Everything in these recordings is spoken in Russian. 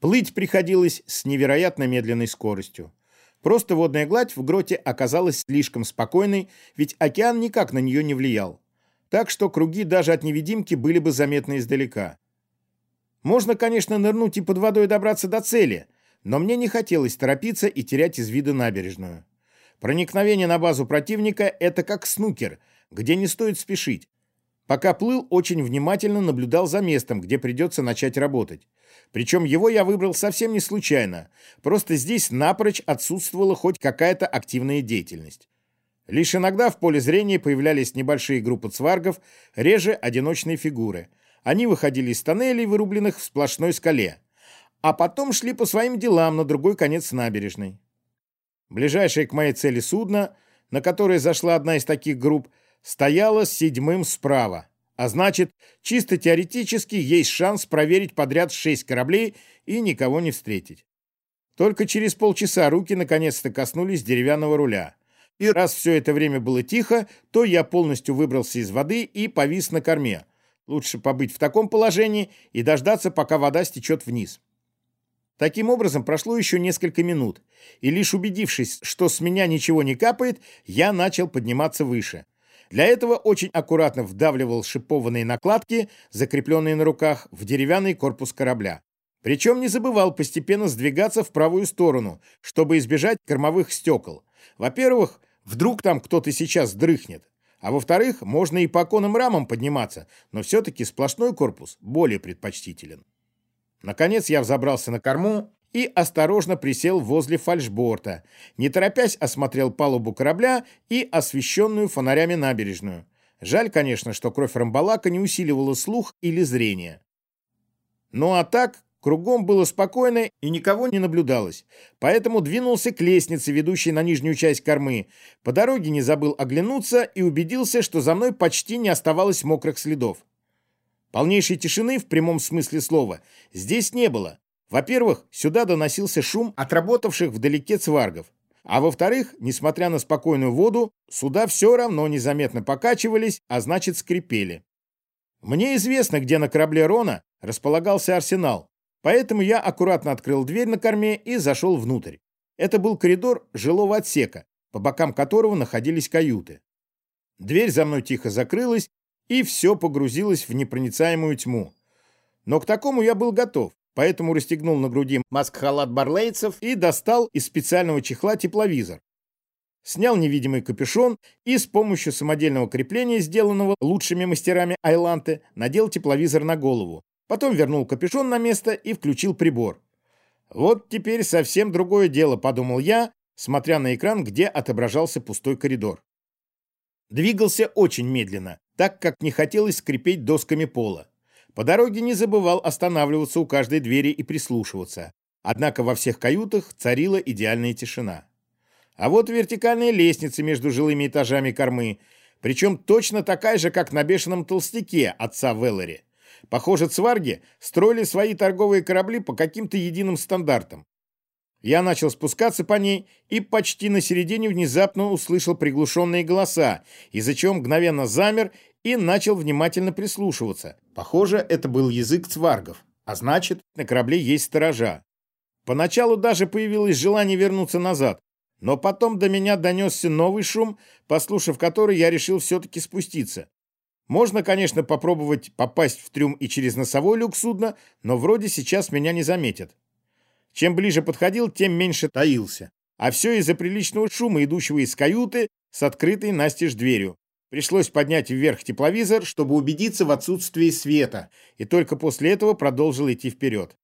Плыть приходилось с невероятно медленной скоростью. Просто водная гладь в гроте оказалась слишком спокойной, ведь океан никак на нее не влиял. Так что круги даже от невидимки были бы заметны издалека. Можно, конечно, нырнуть и под водой добраться до цели, но мне не хотелось торопиться и терять из вида набережную. Проникновение на базу противника – это как снукер, где не стоит спешить. Пока плыл, очень внимательно наблюдал за местом, где придется начать работать. Причем его я выбрал совсем не случайно. Просто здесь напрочь отсутствовала хоть какая-то активная деятельность. Лишь иногда в поле зрения появлялись небольшие группы цваргов, реже одиночные фигуры. Они выходили из тоннелей, вырубленных в сплошной скале. А потом шли по своим делам на другой конец набережной. Ближайшее к моей цели судно, на которое зашла одна из таких групп, стояла седьмым справа. А значит, чисто теоретически есть шанс проверить подряд шесть кораблей и никого не встретить. Только через полчаса руки наконец-то коснулись деревянного руля. И раз все это время было тихо, то я полностью выбрался из воды и повис на корме. Лучше побыть в таком положении и дождаться, пока вода стечет вниз. Таким образом, прошло еще несколько минут, и лишь убедившись, что с меня ничего не капает, я начал подниматься выше. Для этого очень аккуратно вдавливал шипованные накладки, закрепленные на руках, в деревянный корпус корабля. Причем не забывал постепенно сдвигаться в правую сторону, чтобы избежать кормовых стекол. Во-первых, вдруг там кто-то сейчас дрыхнет. А во-вторых, можно и по оконным рамам подниматься, но все-таки сплошной корпус более предпочтителен. Наконец я взобрался на корму и осторожно присел возле фальшборта, не торопясь осмотрел палубу корабля и освещенную фонарями набережную. Жаль, конечно, что кровь Рамбалака не усиливала слух или зрение. Ну а так, кругом было спокойно и никого не наблюдалось, поэтому двинулся к лестнице, ведущей на нижнюю часть кормы. По дороге не забыл оглянуться и убедился, что за мной почти не оставалось мокрых следов. Полнейшей тишины в прямом смысле слова здесь не было. Во-первых, сюда доносился шум отработавших вдалеке цваргов. А во-вторых, несмотря на спокойную воду, суда все равно незаметно покачивались, а значит скрипели. Мне известно, где на корабле Рона располагался арсенал, поэтому я аккуратно открыл дверь на корме и зашел внутрь. Это был коридор жилого отсека, по бокам которого находились каюты. Дверь за мной тихо закрылась, и все погрузилось в непроницаемую тьму. Но к такому я был готов поэтому расстегнул на груди маск-халат барлейцев и достал из специального чехла тепловизор. Снял невидимый капюшон и с помощью самодельного крепления, сделанного лучшими мастерами Айланты, надел тепловизор на голову. Потом вернул капюшон на место и включил прибор. «Вот теперь совсем другое дело», — подумал я, смотря на экран, где отображался пустой коридор. Двигался очень медленно, так как не хотелось скрипеть досками пола. По дороге не забывал останавливаться у каждой двери и прислушиваться. Однако во всех каютах царила идеальная тишина. А вот вертикальная лестница между жилыми этажами кормы, причем точно такая же, как на бешеном толстяке отца Веллери. Похоже, цварги строили свои торговые корабли по каким-то единым стандартам. Я начал спускаться по ней и почти на середине внезапно услышал приглушенные голоса, из-за чего мгновенно замер и начал внимательно прислушиваться. Похоже, это был язык цваргов, а значит, на корабле есть сторожа. Поначалу даже появилось желание вернуться назад, но потом до меня донесся новый шум, послушав который, я решил все-таки спуститься. Можно, конечно, попробовать попасть в трюм и через носовой люк судна, но вроде сейчас меня не заметят. Чем ближе подходил, тем меньше таился. А все из-за приличного шума, идущего из каюты с открытой настежь дверью. Пришлось поднять вверх тепловизор, чтобы убедиться в отсутствии света, и только после этого продолжил идти вперед.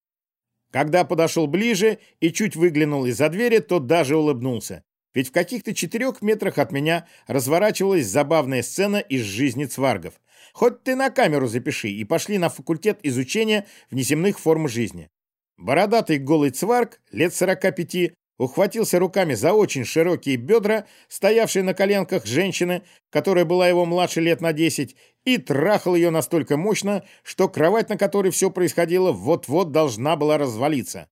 Когда подошел ближе и чуть выглянул из-за двери, то даже улыбнулся. Ведь в каких-то четырех метрах от меня разворачивалась забавная сцена из жизни цваргов. Хоть ты на камеру запиши и пошли на факультет изучения внеземных форм жизни. Бородатый голый цварг, лет 45, ухватился руками за очень широкие бедра, стоявшие на коленках женщины, которая была его младше лет на 10, и трахал ее настолько мощно, что кровать, на которой все происходило, вот-вот должна была развалиться.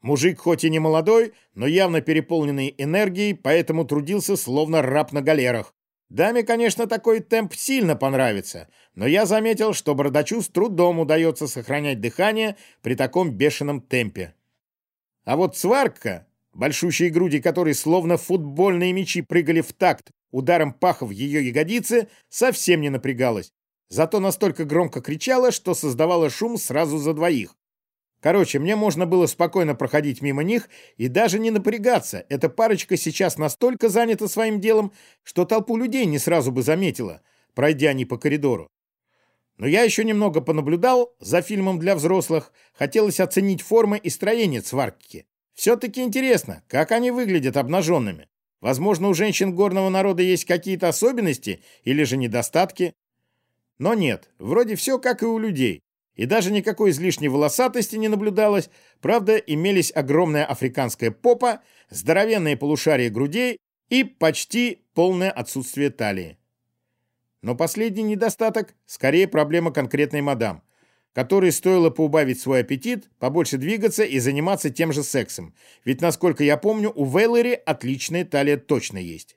Мужик хоть и не молодой, но явно переполненный энергией, поэтому трудился словно раб на галерах. Даме, конечно, такой темп сильно понравится, но я заметил, что бородачу с трудом удается сохранять дыхание при таком бешеном темпе. А вот сварка, большущие груди которой словно футбольные мячи прыгали в такт ударом паха в ее ягодицы, совсем не напрягалась. Зато настолько громко кричала, что создавала шум сразу за двоих. Короче, мне можно было спокойно проходить мимо них и даже не напрягаться. Эта парочка сейчас настолько занята своим делом, что толпу людей не сразу бы заметила, пройдя они по коридору. Но я еще немного понаблюдал за фильмом для взрослых. Хотелось оценить формы и строение сварки. Все-таки интересно, как они выглядят обнаженными. Возможно, у женщин горного народа есть какие-то особенности или же недостатки. Но нет, вроде все как и у людей. И даже никакой излишней волосатости не наблюдалось. Правда, имелись огромная африканская попа, здоровенные полушария грудей и почти полное отсутствие талии. Но последний недостаток – скорее проблема конкретной мадам, которой стоило поубавить свой аппетит, побольше двигаться и заниматься тем же сексом. Ведь, насколько я помню, у Вейлори отличная талия точно есть.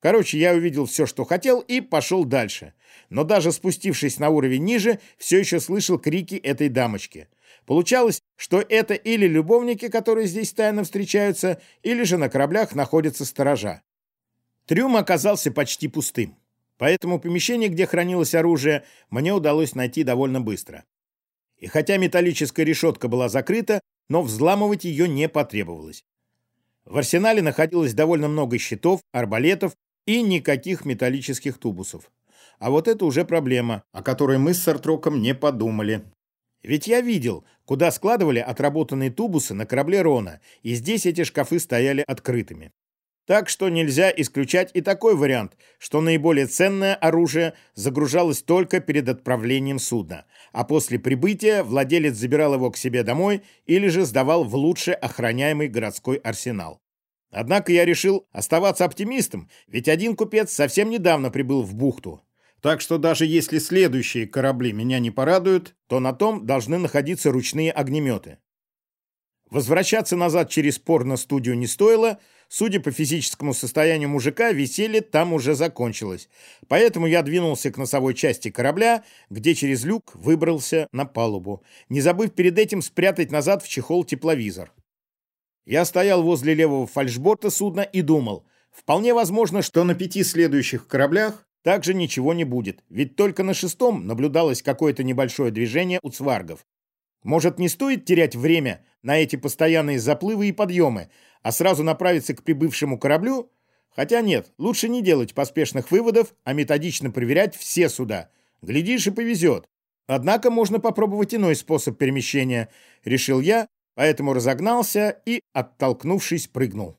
Короче, я увидел все, что хотел, и пошел дальше. Но даже спустившись на уровень ниже, все еще слышал крики этой дамочки. Получалось, что это или любовники, которые здесь тайно встречаются, или же на кораблях находятся сторожа. Трюм оказался почти пустым. Поэтому помещение, где хранилось оружие, мне удалось найти довольно быстро. И хотя металлическая решетка была закрыта, но взламывать ее не потребовалось. В арсенале находилось довольно много щитов, арбалетов и никаких металлических тубусов. А вот это уже проблема, о которой мы с Сартроком не подумали. Ведь я видел, куда складывали отработанные тубусы на корабле Рона, и здесь эти шкафы стояли открытыми. Так что нельзя исключать и такой вариант, что наиболее ценное оружие загружалось только перед отправлением судна, а после прибытия владелец забирал его к себе домой или же сдавал в лучше охраняемый городской арсенал. Однако я решил оставаться оптимистом, ведь один купец совсем недавно прибыл в бухту. Так что даже если следующие корабли меня не порадуют, то на том должны находиться ручные огнеметы. Возвращаться назад через порно-студию не стоило, судя по физическому состоянию мужика, веселье там уже закончилось. Поэтому я двинулся к носовой части корабля, где через люк выбрался на палубу, не забыв перед этим спрятать назад в чехол тепловизор. Я стоял возле левого фальшборта судна и думал, вполне возможно, что на пяти следующих кораблях также ничего не будет, ведь только на шестом наблюдалось какое-то небольшое движение у цваргов. Может, не стоит терять время на эти постоянные заплывы и подъемы, а сразу направиться к прибывшему кораблю? Хотя нет, лучше не делать поспешных выводов, а методично проверять все суда. Глядишь и повезет. Однако можно попробовать иной способ перемещения, решил я, поэтому разогнался и, оттолкнувшись, прыгнул.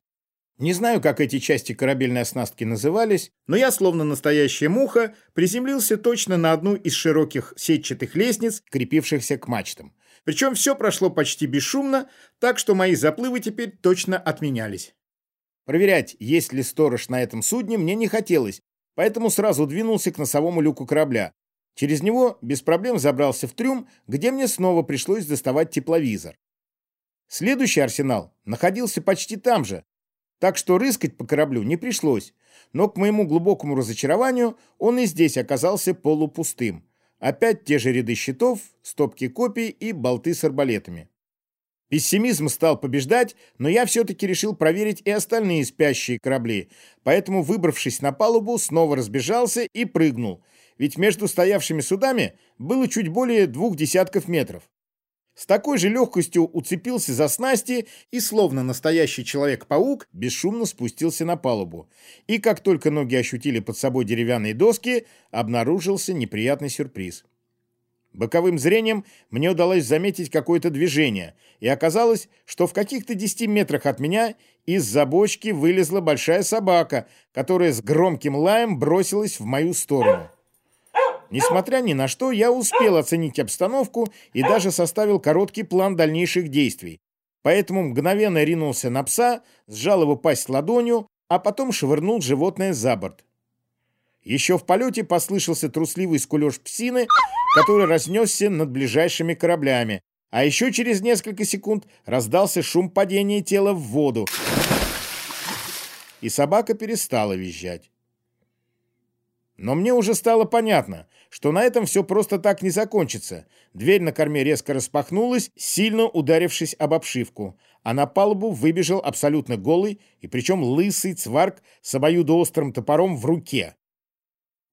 Не знаю, как эти части корабельной оснастки назывались, но я, словно настоящая муха, приземлился точно на одну из широких сетчатых лестниц, крепившихся к мачтам. Причем все прошло почти бесшумно, так что мои заплывы теперь точно отменялись. Проверять, есть ли сторож на этом судне, мне не хотелось, поэтому сразу двинулся к носовому люку корабля. Через него без проблем забрался в трюм, где мне снова пришлось доставать тепловизор. Следующий арсенал находился почти там же, так что рыскать по кораблю не пришлось, но, к моему глубокому разочарованию, он и здесь оказался полупустым. Опять те же ряды щитов, стопки копий и болты с арбалетами. Пессимизм стал побеждать, но я все-таки решил проверить и остальные спящие корабли, поэтому, выбравшись на палубу, снова разбежался и прыгнул, ведь между стоявшими судами было чуть более двух десятков метров с такой же легкостью уцепился за снасти и, словно настоящий человек-паук, бесшумно спустился на палубу. И как только ноги ощутили под собой деревянные доски, обнаружился неприятный сюрприз. Боковым зрением мне удалось заметить какое-то движение, и оказалось, что в каких-то 10 метрах от меня из-за бочки вылезла большая собака, которая с громким лаем бросилась в мою сторону. Несмотря ни на что, я успел оценить обстановку и даже составил короткий план дальнейших действий. Поэтому мгновенно ринулся на пса, сжал его пасть ладонью, а потом швырнул животное за борт. Еще в полете послышался трусливый скулеж псины, который разнесся над ближайшими кораблями, а еще через несколько секунд раздался шум падения тела в воду, и собака перестала визжать. Но мне уже стало понятно, что на этом все просто так не закончится. Дверь на корме резко распахнулась, сильно ударившись об обшивку, а на палубу выбежал абсолютно голый, и причем лысый цварк с обоюдоострым топором в руке.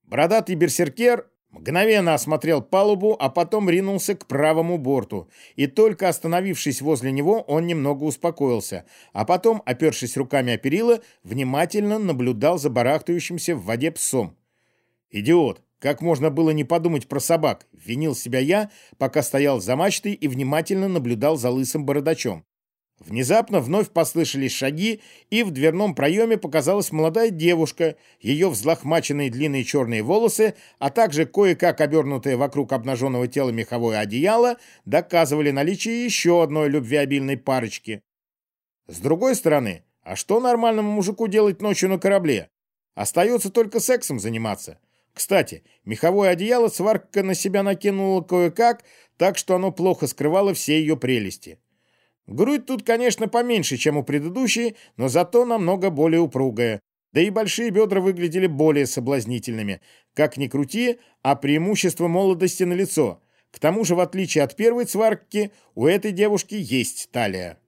Бородатый берсеркер Мгновенно осмотрел палубу, а потом ринулся к правому борту. И только остановившись возле него, он немного успокоился, а потом, опершись руками о перила, внимательно наблюдал за барахтающимся в воде псом. «Идиот! Как можно было не подумать про собак?» — винил себя я, пока стоял за мачтой и внимательно наблюдал за лысым бородачом. Внезапно вновь послышались шаги, и в дверном проеме показалась молодая девушка, ее взлохмаченные длинные черные волосы, а также кое-как обернутое вокруг обнаженного тела меховое одеяло, доказывали наличие еще одной любвеобильной парочки. С другой стороны, а что нормальному мужику делать ночью на корабле? Остается только сексом заниматься. Кстати, меховое одеяло сварка на себя накинула кое-как, так что оно плохо скрывало все ее прелести. Грудь тут, конечно, поменьше, чем у предыдущей, но зато намного более упругая. Да и большие бедра выглядели более соблазнительными. Как ни крути, а преимущество молодости на лицо. К тому же, в отличие от первой цварки, у этой девушки есть талия.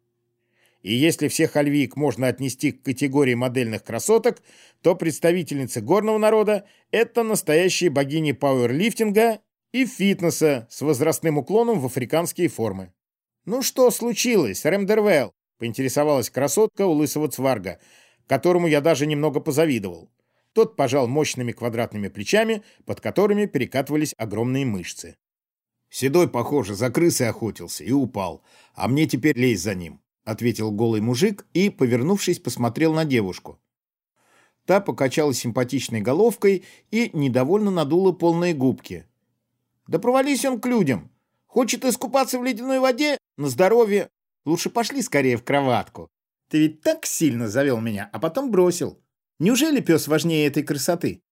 И если всех альвиек можно отнести к категории модельных красоток, то представительницы горного народа – это настоящие богини пауэрлифтинга и фитнеса с возрастным уклоном в африканские формы. «Ну что случилось, Ремдервелл?» — поинтересовалась красотка у лысого цварга, которому я даже немного позавидовал. Тот пожал мощными квадратными плечами, под которыми перекатывались огромные мышцы. «Седой, похоже, за крысой охотился и упал, а мне теперь лезть за ним», — ответил голый мужик и, повернувшись, посмотрел на девушку. Та покачала симпатичной головкой и недовольно надула полные губки. «Да провались он к людям!» Хочет искупаться в ледяной воде? На здоровье. Лучше пошли скорее в кроватку. Ты ведь так сильно завел меня, а потом бросил. Неужели пес важнее этой красоты?»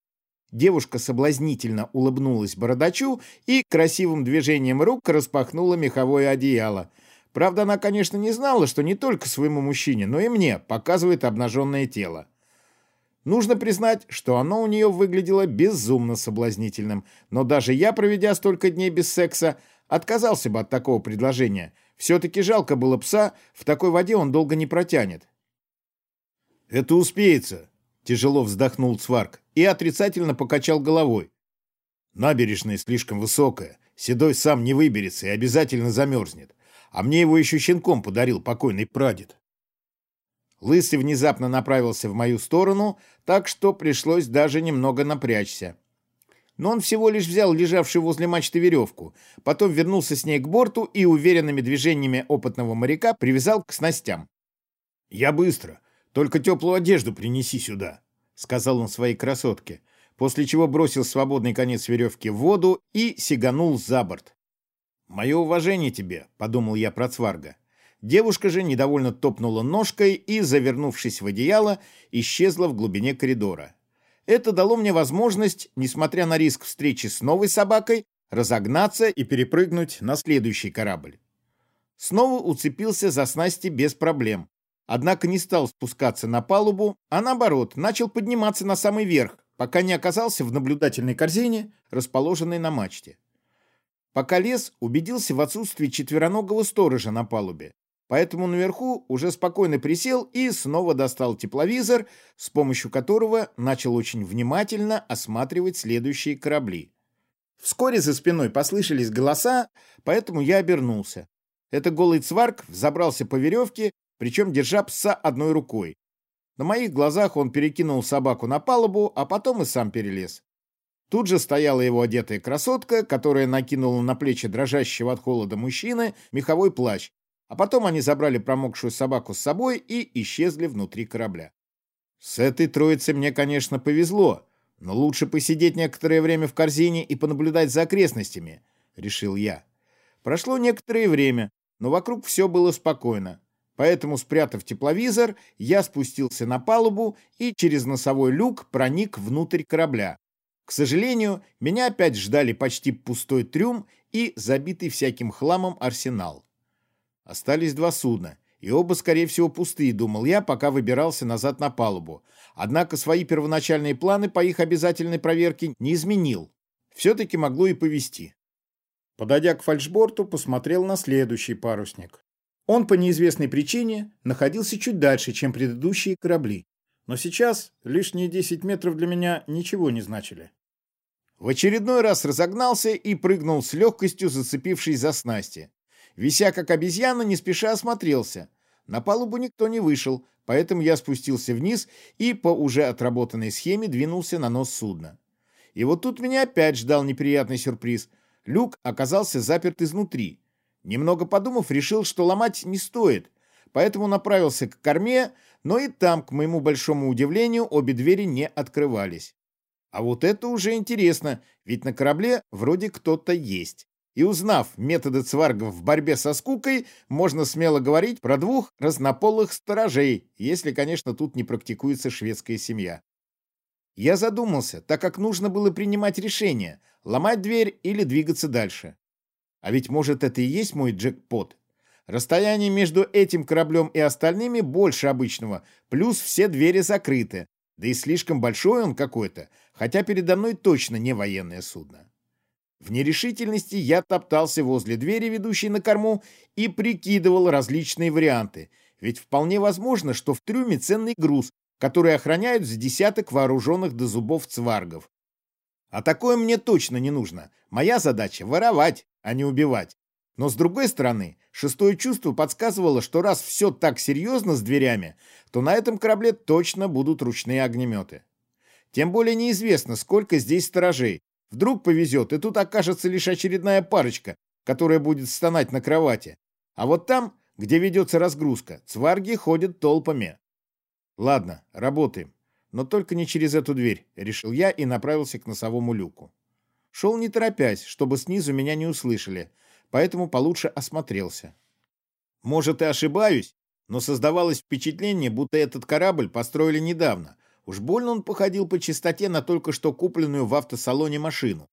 Девушка соблазнительно улыбнулась бородачу и красивым движением рук распахнула меховое одеяло. Правда, она, конечно, не знала, что не только своему мужчине, но и мне показывает обнаженное тело. Нужно признать, что оно у нее выглядело безумно соблазнительным, но даже я, проведя столько дней без секса, Отказался бы от такого предложения. Все-таки жалко было пса, в такой воде он долго не протянет. «Это успеется», — тяжело вздохнул Цварк и отрицательно покачал головой. «Набережная слишком высокая, Седой сам не выберется и обязательно замерзнет. А мне его еще щенком подарил покойный прадед». Лысый внезапно направился в мою сторону, так что пришлось даже немного напрячься но он всего лишь взял лежавшую возле мачты веревку, потом вернулся с ней к борту и уверенными движениями опытного моряка привязал к снастям. «Я быстро, только теплую одежду принеси сюда», — сказал он своей красотке, после чего бросил свободный конец веревки в воду и сиганул за борт. «Мое уважение тебе», — подумал я про Цварга. Девушка же недовольно топнула ножкой и, завернувшись в одеяло, исчезла в глубине коридора. Это дало мне возможность, несмотря на риск встречи с новой собакой, разогнаться и перепрыгнуть на следующий корабль. Снова уцепился за снасти без проблем. Однако не стал спускаться на палубу, а наоборот, начал подниматься на самый верх, пока не оказался в наблюдательной корзине, расположенной на мачте. Пока лез, убедился в отсутствии четвероногого сторожа на палубе. Поэтому наверху уже спокойно присел и снова достал тепловизор, с помощью которого начал очень внимательно осматривать следующие корабли. Вскоре за спиной послышались голоса, поэтому я обернулся. Это голый цварк взобрался по веревке, причем держа пса одной рукой. На моих глазах он перекинул собаку на палубу, а потом и сам перелез. Тут же стояла его одетая красотка, которая накинула на плечи дрожащего от холода мужчины меховой плащ, а потом они забрали промокшую собаку с собой и исчезли внутри корабля. С этой троицей мне, конечно, повезло, но лучше посидеть некоторое время в корзине и понаблюдать за окрестностями, решил я. Прошло некоторое время, но вокруг все было спокойно. Поэтому, спрятав тепловизор, я спустился на палубу и через носовой люк проник внутрь корабля. К сожалению, меня опять ждали почти пустой трюм и забитый всяким хламом арсенал. Остались два судна, И оба, скорее всего, пустые, думал я, пока выбирался назад на палубу. Однако свои первоначальные планы по их обязательной проверке не изменил. Все-таки могло и повести. Подойдя к фальшборту, посмотрел на следующий парусник. Он по неизвестной причине находился чуть дальше, чем предыдущие корабли. Но сейчас лишние 10 метров для меня ничего не значили. В очередной раз разогнался и прыгнул с легкостью, зацепившись за снасти. Вися как обезьяна, не спеша осмотрелся. На палубу никто не вышел, поэтому я спустился вниз и по уже отработанной схеме двинулся на нос судна. И вот тут меня опять ждал неприятный сюрприз. Люк оказался заперт изнутри. Немного подумав, решил, что ломать не стоит, поэтому направился к корме, но и там, к моему большому удивлению, обе двери не открывались. А вот это уже интересно, ведь на корабле вроде кто-то есть. И узнав методы цваргов в борьбе со скукой, можно смело говорить про двух разнополых сторожей, если, конечно, тут не практикуется шведская семья. Я задумался, так как нужно было принимать решение, ломать дверь или двигаться дальше. А ведь, может, это и есть мой джекпот? Расстояние между этим кораблем и остальными больше обычного, плюс все двери закрыты. Да и слишком большой он какой-то, хотя передо мной точно не военное судно. В нерешительности я топтался возле двери, ведущей на корму, и прикидывал различные варианты, ведь вполне возможно, что в трюме ценный груз, который охраняют с десяток вооруженных до зубов цваргов. А такое мне точно не нужно. Моя задача — воровать, а не убивать. Но с другой стороны, шестое чувство подсказывало, что раз все так серьезно с дверями, то на этом корабле точно будут ручные огнеметы. Тем более неизвестно, сколько здесь сторожей. Вдруг повезет, и тут окажется лишь очередная парочка, которая будет стонать на кровати. А вот там, где ведется разгрузка, цварги ходят толпами. Ладно, работаем. Но только не через эту дверь, решил я и направился к носовому люку. Шел не торопясь, чтобы снизу меня не услышали, поэтому получше осмотрелся. Может, и ошибаюсь, но создавалось впечатление, будто этот корабль построили недавно. Уж больно он походил по чистоте на только что купленную в автосалоне машину.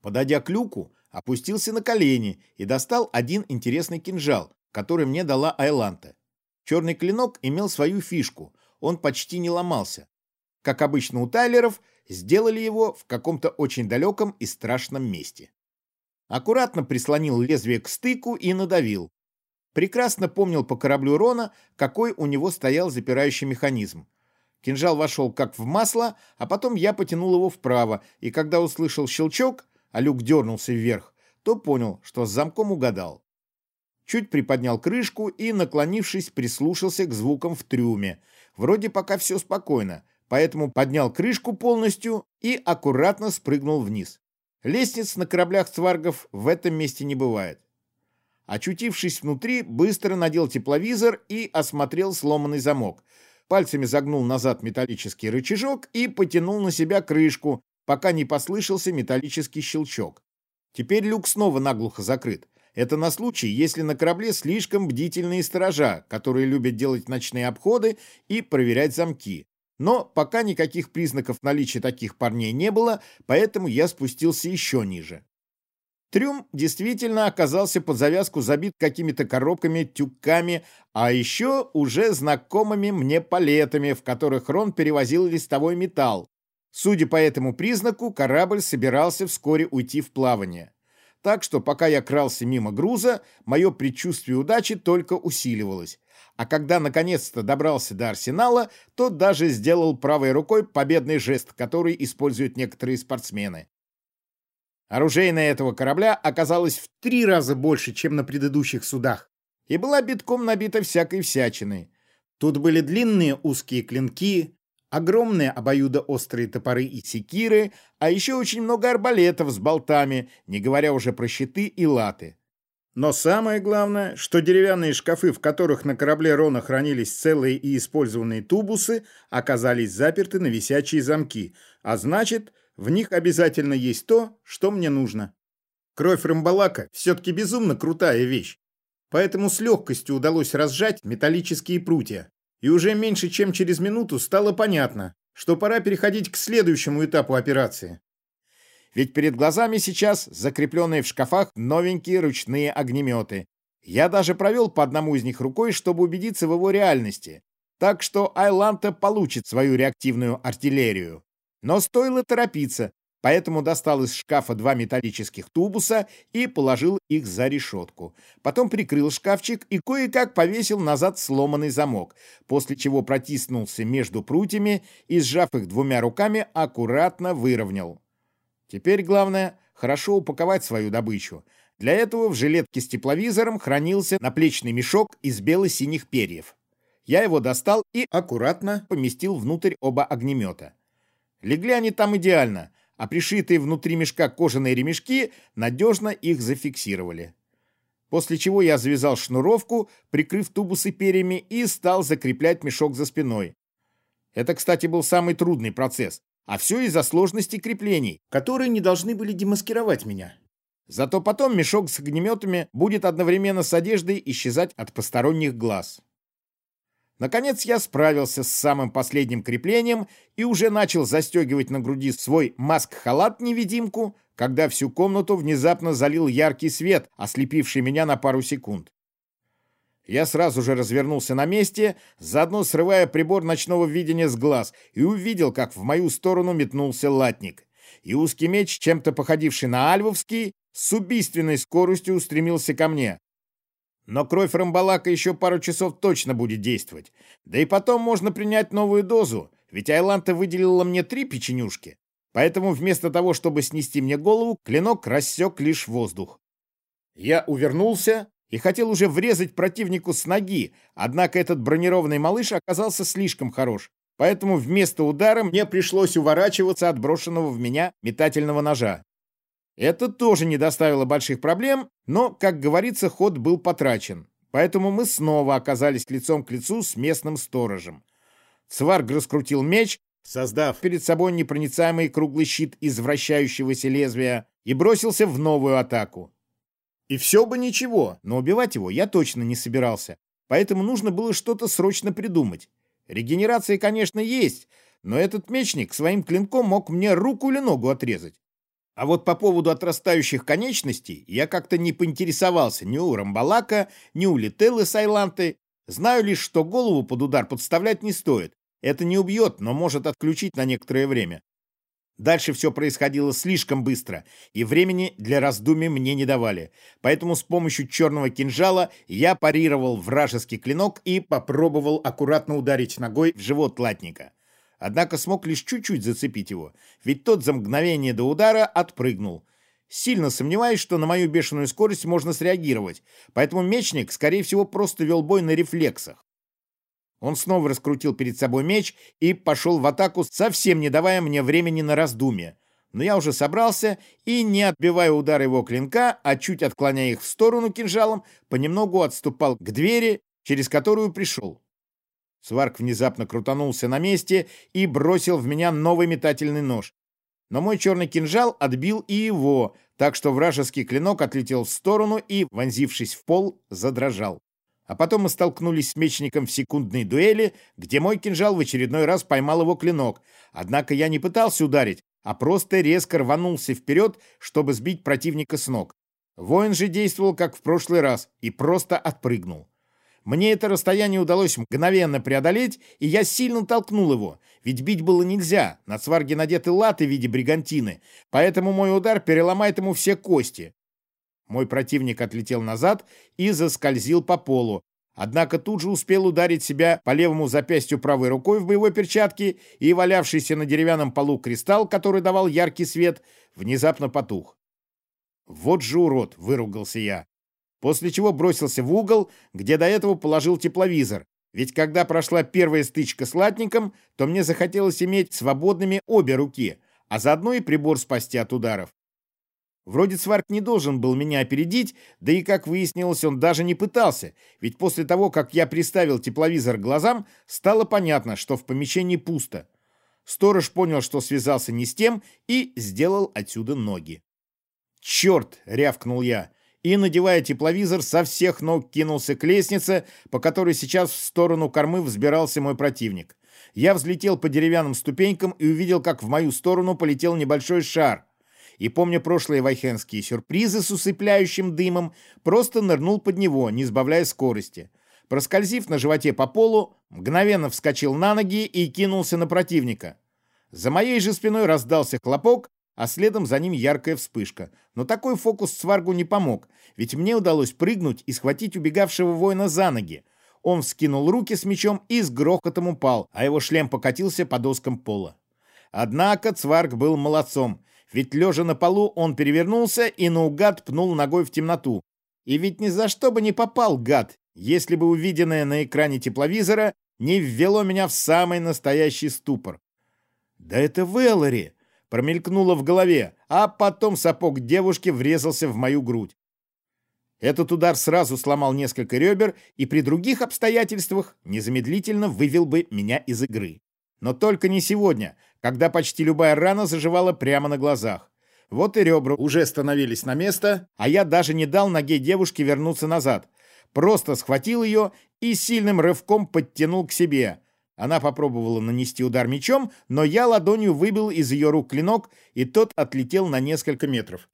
Подойдя к люку, опустился на колени и достал один интересный кинжал, который мне дала Айланта. Черный клинок имел свою фишку, он почти не ломался. Как обычно у Тайлеров, сделали его в каком-то очень далеком и страшном месте. Аккуратно прислонил лезвие к стыку и надавил. Прекрасно помнил по кораблю Рона, какой у него стоял запирающий механизм. Кинжал вошел как в масло, а потом я потянул его вправо, и когда услышал щелчок, а люк дернулся вверх, то понял, что с замком угадал. Чуть приподнял крышку и, наклонившись, прислушался к звукам в трюме. Вроде пока все спокойно, поэтому поднял крышку полностью и аккуратно спрыгнул вниз. Лестниц на кораблях цваргов в этом месте не бывает. Очутившись внутри, быстро надел тепловизор и осмотрел сломанный замок. Пальцами загнул назад металлический рычажок и потянул на себя крышку, пока не послышался металлический щелчок. Теперь люк снова наглухо закрыт. Это на случай, если на корабле слишком бдительные сторожа, которые любят делать ночные обходы и проверять замки. Но пока никаких признаков наличия таких парней не было, поэтому я спустился еще ниже. Трюм действительно оказался под завязку забит какими-то коробками, тюками, а еще уже знакомыми мне палетами, в которых Рон перевозил листовой металл. Судя по этому признаку, корабль собирался вскоре уйти в плавание. Так что пока я крался мимо груза, мое предчувствие удачи только усиливалось а когда наконец-то добрался до арсенала, то даже сделал правой рукой победный жест, который используют некоторые спортсмены. Оружейная этого корабля оказалась в три раза больше, чем на предыдущих судах, и была битком набита всякой всячиной. Тут были длинные узкие клинки, огромные обоюдоострые топоры и секиры, а еще очень много арбалетов с болтами, не говоря уже про щиты и латы. Но самое главное, что деревянные шкафы, в которых на корабле Рона хранились целые и использованные тубусы, оказались заперты на висячие замки, а значит, в них обязательно есть то, что мне нужно. Кровь Рамбалака все-таки безумно крутая вещь, поэтому с легкостью удалось разжать металлические прутья. И уже меньше чем через минуту стало понятно, что пора переходить к следующему этапу операции. Ведь перед глазами сейчас закрепленные в шкафах новенькие ручные огнеметы. Я даже провел по одному из них рукой, чтобы убедиться в его реальности. Так что Айланта получит свою реактивную артиллерию. Но стоило торопиться, поэтому достал из шкафа два металлических тубуса и положил их за решетку. Потом прикрыл шкафчик и кое-как повесил назад сломанный замок, после чего протиснулся между прутьями и, сжав их двумя руками, аккуратно выровнял. Теперь главное — хорошо упаковать свою добычу. Для этого в жилетке с тепловизором хранился наплечный мешок из бело-синих перьев. Я его достал и аккуратно поместил внутрь оба огнемета. Легли они там идеально, а пришитые внутри мешка кожаные ремешки надежно их зафиксировали. После чего я завязал шнуровку, прикрыв тубусы перьями, и стал закреплять мешок за спиной. Это, кстати, был самый трудный процесс, а все из-за сложности креплений, которые не должны были демаскировать меня. Зато потом мешок с огнеметами будет одновременно с одеждой исчезать от посторонних глаз. Наконец я справился с самым последним креплением и уже начал застегивать на груди свой маск-халат-невидимку, когда всю комнату внезапно залил яркий свет, ослепивший меня на пару секунд. Я сразу же развернулся на месте, заодно срывая прибор ночного видения с глаз, и увидел, как в мою сторону метнулся латник. И узкий меч, чем-то походивший на альвовский, с убийственной скоростью устремился ко мне. Но кровь Рамбалака еще пару часов точно будет действовать. Да и потом можно принять новую дозу, ведь Айланта выделила мне три печенюшки. Поэтому вместо того, чтобы снести мне голову, клинок рассек лишь воздух. Я увернулся и хотел уже врезать противнику с ноги, однако этот бронированный малыш оказался слишком хорош. Поэтому вместо удара мне пришлось уворачиваться от брошенного в меня метательного ножа. Это тоже не доставило больших проблем, но, как говорится, ход был потрачен. Поэтому мы снова оказались лицом к лицу с местным сторожем. Сварг раскрутил меч, создав перед собой непроницаемый круглый щит из вращающегося лезвия, и бросился в новую атаку. И все бы ничего, но убивать его я точно не собирался, поэтому нужно было что-то срочно придумать. Регенерация, конечно, есть, но этот мечник своим клинком мог мне руку или ногу отрезать. А вот по поводу отрастающих конечностей я как-то не поинтересовался ни у Рамбалака, ни у Лителлы Сайланты. Знаю лишь, что голову под удар подставлять не стоит. Это не убьет, но может отключить на некоторое время. Дальше все происходило слишком быстро, и времени для раздумий мне не давали. Поэтому с помощью черного кинжала я парировал вражеский клинок и попробовал аккуратно ударить ногой в живот латника однако смог лишь чуть-чуть зацепить его, ведь тот за мгновение до удара отпрыгнул. Сильно сомневаюсь, что на мою бешеную скорость можно среагировать, поэтому мечник, скорее всего, просто вел бой на рефлексах. Он снова раскрутил перед собой меч и пошел в атаку, совсем не давая мне времени на раздумье. Но я уже собрался и, не отбивая удары его клинка, а чуть отклоняя их в сторону кинжалом, понемногу отступал к двери, через которую пришел. Сварк внезапно крутанулся на месте и бросил в меня новый метательный нож. Но мой черный кинжал отбил и его, так что вражеский клинок отлетел в сторону и, вонзившись в пол, задрожал. А потом мы столкнулись с мечником в секундной дуэли, где мой кинжал в очередной раз поймал его клинок. Однако я не пытался ударить, а просто резко рванулся вперед, чтобы сбить противника с ног. Воин же действовал, как в прошлый раз, и просто отпрыгнул. Мне это расстояние удалось мгновенно преодолеть, и я сильно толкнул его, ведь бить было нельзя, на сварге надеты латы в виде бригантины, поэтому мой удар переломает ему все кости. Мой противник отлетел назад и заскользил по полу, однако тут же успел ударить себя по левому запястью правой рукой в боевой перчатке, и валявшийся на деревянном полу кристалл, который давал яркий свет, внезапно потух. «Вот же урод!» — выругался я после чего бросился в угол, где до этого положил тепловизор. Ведь когда прошла первая стычка с латником, то мне захотелось иметь свободными обе руки, а заодно и прибор спасти от ударов. Вроде Сварк не должен был меня опередить, да и, как выяснилось, он даже не пытался, ведь после того, как я приставил тепловизор к глазам, стало понятно, что в помещении пусто. Сторож понял, что связался не с тем, и сделал отсюда ноги. «Черт!» — рявкнул я и, надевая тепловизор, со всех ног кинулся к лестнице, по которой сейчас в сторону кормы взбирался мой противник. Я взлетел по деревянным ступенькам и увидел, как в мою сторону полетел небольшой шар. и, помня прошлые вайхенские сюрпризы с усыпляющим дымом, просто нырнул под него, не сбавляя скорости. Проскользив на животе по полу, мгновенно вскочил на ноги и кинулся на противника. За моей же спиной раздался хлопок, а следом за ним яркая вспышка. Но такой фокус Сваргу не помог, ведь мне удалось прыгнуть и схватить убегавшего воина за ноги. Он вскинул руки с мечом и с грохотом упал, а его шлем покатился по доскам пола. Однако Цварг был молодцом, ведь лежа на полу он перевернулся и наугад пнул ногой в темноту. И ведь ни за что бы не попал, гад, если бы увиденное на экране тепловизора не ввело меня в самый настоящий ступор. «Да это Веллари!» — промелькнуло в голове, а потом сапог девушки врезался в мою грудь. Этот удар сразу сломал несколько ребер и при других обстоятельствах незамедлительно вывел бы меня из игры. Но только не сегодня, когда почти любая рана заживала прямо на глазах. Вот и ребра уже становились на место, а я даже не дал ноге девушки вернуться назад. Просто схватил ее и сильным рывком подтянул к себе. Она попробовала нанести удар мечом, но я ладонью выбил из ее рук клинок, и тот отлетел на несколько метров.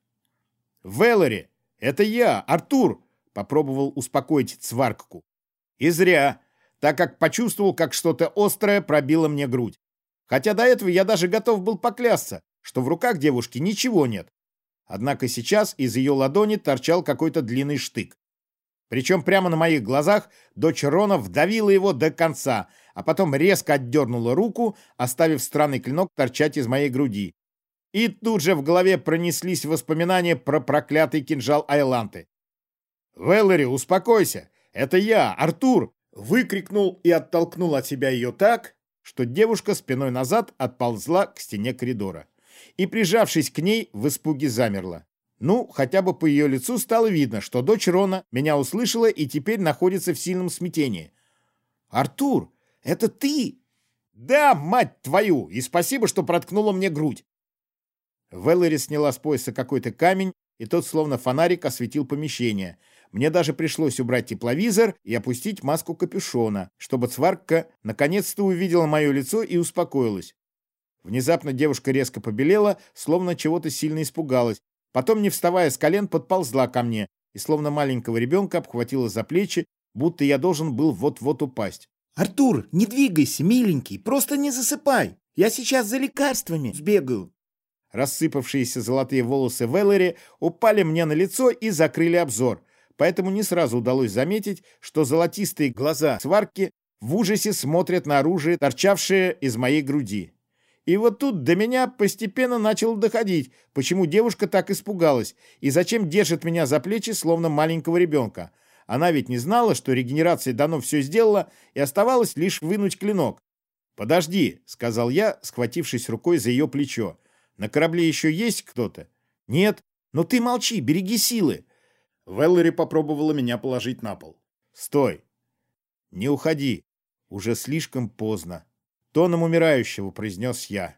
«Веллари, это я, Артур!» — попробовал успокоить Цваркку. И зря так как почувствовал, как что-то острое пробило мне грудь. Хотя до этого я даже готов был поклясться, что в руках девушки ничего нет. Однако сейчас из ее ладони торчал какой-то длинный штык. Причем прямо на моих глазах дочь Рона вдавила его до конца, а потом резко отдернула руку, оставив странный клинок торчать из моей груди. И тут же в голове пронеслись воспоминания про проклятый кинжал Айланты. «Веллери, успокойся! Это я, Артур! Выкрикнул и оттолкнул от себя ее так, что девушка спиной назад отползла к стене коридора. И, прижавшись к ней, в испуге замерла. Ну, хотя бы по ее лицу стало видно, что дочь Рона меня услышала и теперь находится в сильном смятении. «Артур, это ты?» «Да, мать твою! И спасибо, что проткнула мне грудь!» Веллери сняла с пояса какой-то камень, и тот, словно фонарик, осветил помещение — мне даже пришлось убрать тепловизор и опустить маску капюшона, чтобы Цваркка наконец-то увидела мое лицо и успокоилась. Внезапно девушка резко побелела, словно чего-то сильно испугалась. Потом, не вставая с колен, подползла ко мне и, словно маленького ребенка, обхватила за плечи, будто я должен был вот-вот упасть. «Артур, не двигайся, миленький, просто не засыпай. Я сейчас за лекарствами сбегаю». Рассыпавшиеся золотые волосы Веллери упали мне на лицо и закрыли обзор поэтому не сразу удалось заметить, что золотистые глаза сварки в ужасе смотрят на оружие, торчавшее из моей груди. И вот тут до меня постепенно начало доходить, почему девушка так испугалась и зачем держит меня за плечи, словно маленького ребенка. Она ведь не знала, что регенерация давно все сделала, и оставалось лишь вынуть клинок. «Подожди», — сказал я, схватившись рукой за ее плечо. «На корабле еще есть кто-то?» «Нет. Но ты молчи, береги силы. Веллери попробовала меня положить на пол. «Стой! Не уходи! Уже слишком поздно!» Тоном умирающего произнес я.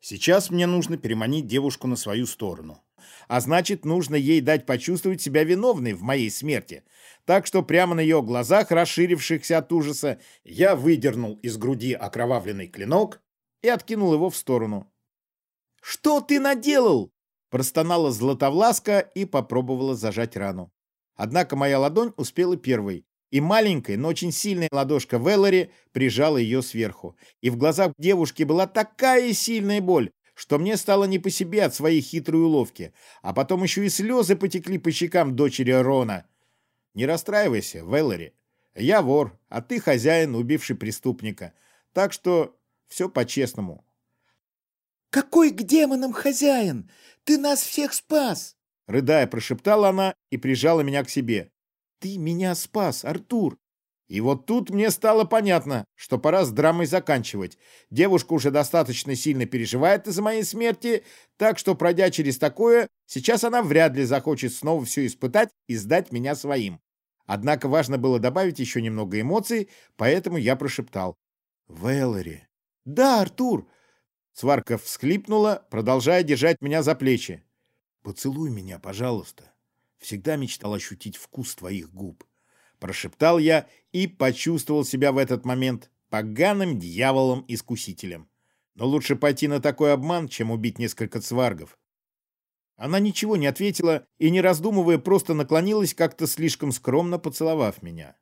«Сейчас мне нужно переманить девушку на свою сторону. А значит, нужно ей дать почувствовать себя виновной в моей смерти. Так что прямо на ее глазах, расширившихся от ужаса, я выдернул из груди окровавленный клинок и откинул его в сторону. «Что ты наделал?» Простонала Златовласка и попробовала зажать рану. Однако моя ладонь успела первой, и маленькая, но очень сильная ладошка Веллари прижала ее сверху. И в глазах девушки была такая сильная боль, что мне стало не по себе от своей хитрой уловки, а потом еще и слезы потекли по щекам дочери Рона. «Не расстраивайся, Веллари. Я вор, а ты хозяин, убивший преступника. Так что все по-честному». «Какой к демонам хозяин? Ты нас всех спас!» Рыдая, прошептала она и прижала меня к себе. «Ты меня спас, Артур!» И вот тут мне стало понятно, что пора с драмой заканчивать. Девушка уже достаточно сильно переживает из-за моей смерти, так что, пройдя через такое, сейчас она вряд ли захочет снова все испытать и сдать меня своим. Однако важно было добавить еще немного эмоций, поэтому я прошептал. «Вэллори!» «Да, Артур!» Сварка всхлипнула, продолжая держать меня за плечи. «Поцелуй меня, пожалуйста. Всегда мечтал ощутить вкус твоих губ». Прошептал я и почувствовал себя в этот момент поганым дьяволом-искусителем. Но лучше пойти на такой обман, чем убить несколько цваргов. Она ничего не ответила и, не раздумывая, просто наклонилась, как-то слишком скромно поцеловав меня.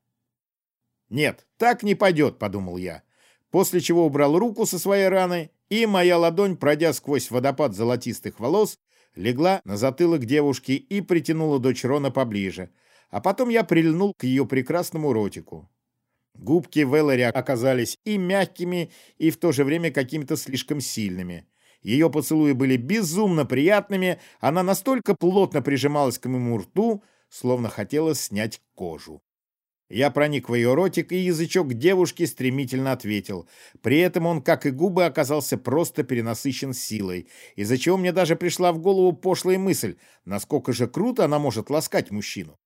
«Нет, так не пойдет», — подумал я, после чего убрал руку со своей раны, и моя ладонь, пройдя сквозь водопад золотистых волос, легла на затылок девушки и притянула дочь Рона поближе, а потом я прильнул к ее прекрасному ротику. Губки Веллери оказались и мягкими, и в то же время какими-то слишком сильными — ее поцелуи были безумно приятными, она настолько плотно прижималась к моему рту, словно хотела снять кожу. Я проник в ее ротик, и язычок девушки стремительно ответил. При этом он, как и губы, оказался просто перенасыщен силой, из-за чего мне даже пришла в голову пошлая мысль, насколько же круто она может ласкать мужчину.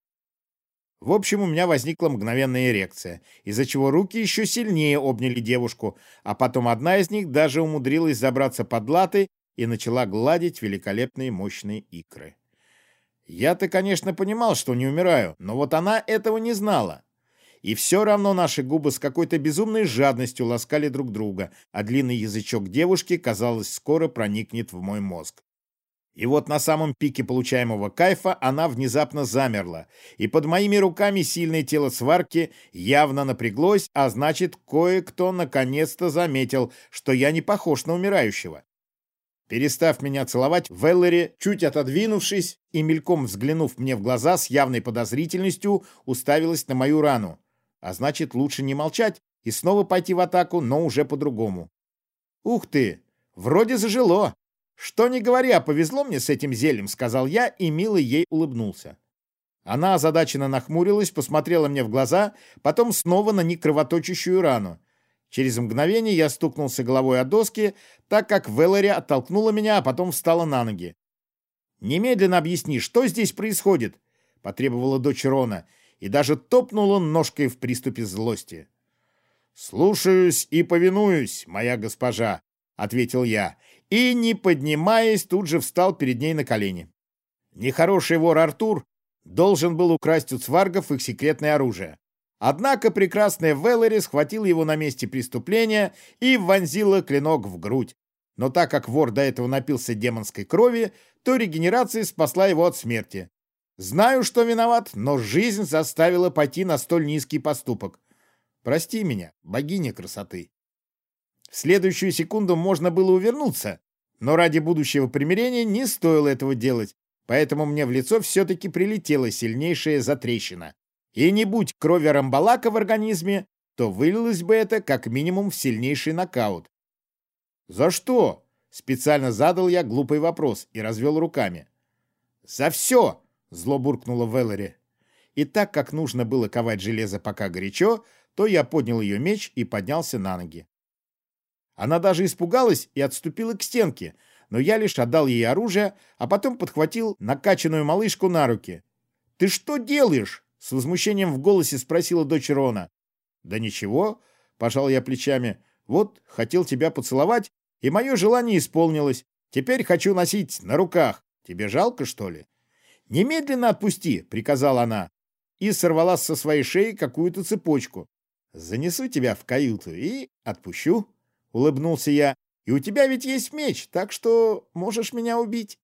В общем, у меня возникла мгновенная эрекция, из-за чего руки еще сильнее обняли девушку, а потом одна из них даже умудрилась забраться под латы и начала гладить великолепные мощные икры. Я-то, конечно, понимал, что не умираю, но вот она этого не знала. И все равно наши губы с какой-то безумной жадностью ласкали друг друга, а длинный язычок девушки, казалось, скоро проникнет в мой мозг. И вот на самом пике получаемого кайфа она внезапно замерла, и под моими руками сильное тело сварки явно напряглось, а значит, кое-кто наконец-то заметил, что я не похож на умирающего. Перестав меня целовать, Веллери, чуть отодвинувшись и мельком взглянув мне в глаза с явной подозрительностью, уставилась на мою рану. А значит, лучше не молчать и снова пойти в атаку, но уже по-другому. «Ух ты! Вроде зажило!» «Что не говоря, повезло мне с этим зельем», — сказал я, и милый ей улыбнулся. Она озадаченно нахмурилась, посмотрела мне в глаза, потом снова на некровоточащую рану. Через мгновение я стукнулся головой о доски, так как Веллери оттолкнула меня, а потом встала на ноги. «Немедленно объясни, что здесь происходит?» — потребовала дочь Рона, и даже топнула ножкой в приступе злости. «Слушаюсь и повинуюсь, моя госпожа», — ответил я, и, не поднимаясь, тут же встал перед ней на колени. Нехороший вор Артур должен был украсть у цваргов их секретное оружие. Однако прекрасная Веллери схватила его на месте преступления и вонзила клинок в грудь. Но так как вор до этого напился демонской крови, то регенерация спасла его от смерти. Знаю, что виноват, но жизнь заставила пойти на столь низкий поступок. Прости меня, богиня красоты. В следующую секунду можно было увернуться, но ради будущего примирения не стоило этого делать, поэтому мне в лицо все-таки прилетела сильнейшая затрещина. И не будь крови рамбалака в организме, то вылилось бы это как минимум в сильнейший нокаут. «За что?» — специально задал я глупый вопрос и развел руками. «За все!» — зло буркнула Веллери. И так как нужно было ковать железо пока горячо, то я поднял ее меч и поднялся на ноги. Она даже испугалась и отступила к стенке, но я лишь отдал ей оружие, а потом подхватил накачанную малышку на руки. «Ты что делаешь?» — с возмущением в голосе спросила дочь Рона. «Да ничего», — пожал я плечами. «Вот, хотел тебя поцеловать, и мое желание исполнилось. Теперь хочу носить на руках. Тебе жалко, что ли?» «Немедленно отпусти», — приказала она, и сорвала со своей шеи какую-то цепочку. «Занесу тебя в каюту и отпущу». — улыбнулся я. «И у тебя ведь есть меч, так что можешь меня убить».